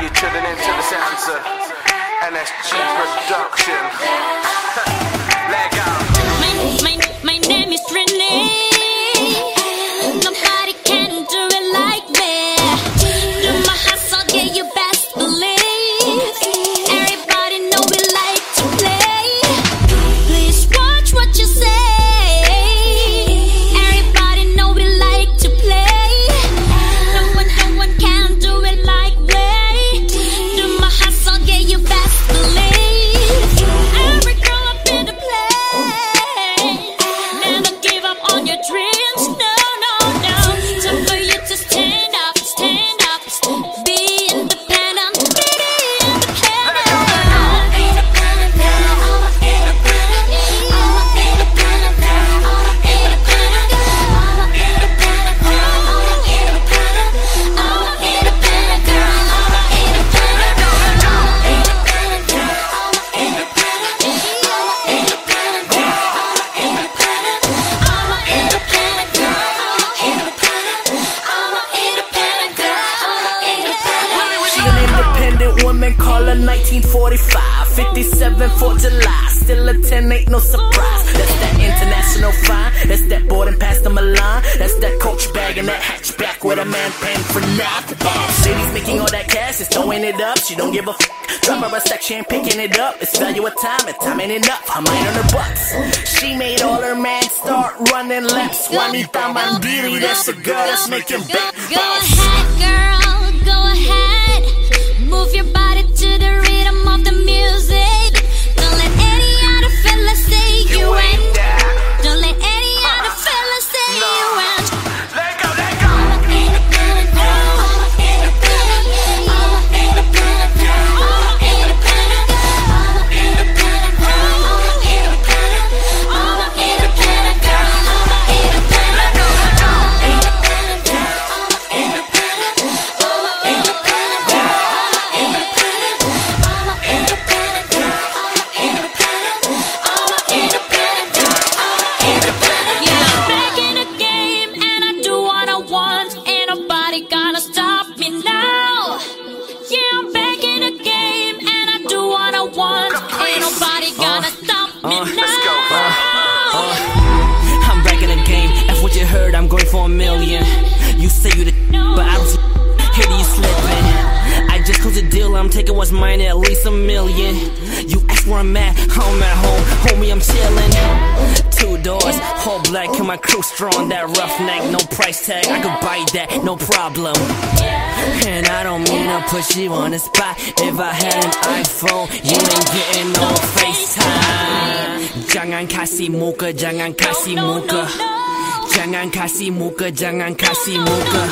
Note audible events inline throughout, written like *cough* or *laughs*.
you're tuning into the sounds of NSG Production. *laughs* Leg. Independent woman, call her 1945. 57 for July, still a 10, ain't no surprise. That's that international fine, that's that boarding past the Milan. That's that coach bag and that hatchback with a man paying for nothing. City's making all that cash, is throwing it up, she don't give a f. Drop her a section, picking it up. It's value of time, and time ain't enough. I might earn her bucks. She made all her man start running laps. Juanita Mandiri, that's a girl that's making back Go ahead, girl, a million. You say you the, but I don't see. Hear you slipping. I just closed a deal. I'm taking what's mine at least a million. You ask where I'm at. I'm at home, homie. I'm chilling. Two doors, whole black, and my crew strong. That roughneck, no price tag. I could buy that, no problem. And I don't mean to put you on the spot. If I had an iPhone, you ain't getting no FaceTime. Jangan kasih muka, jangan kasih muka. Jangan kasih muka, jangan kasih muka.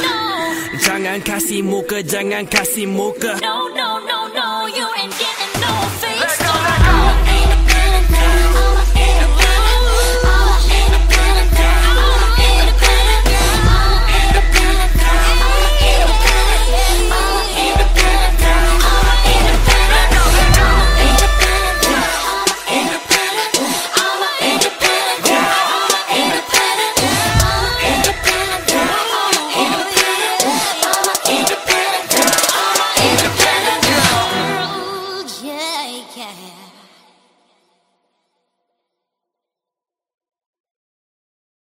Jangan kasih muka, jangan kasih muka. No,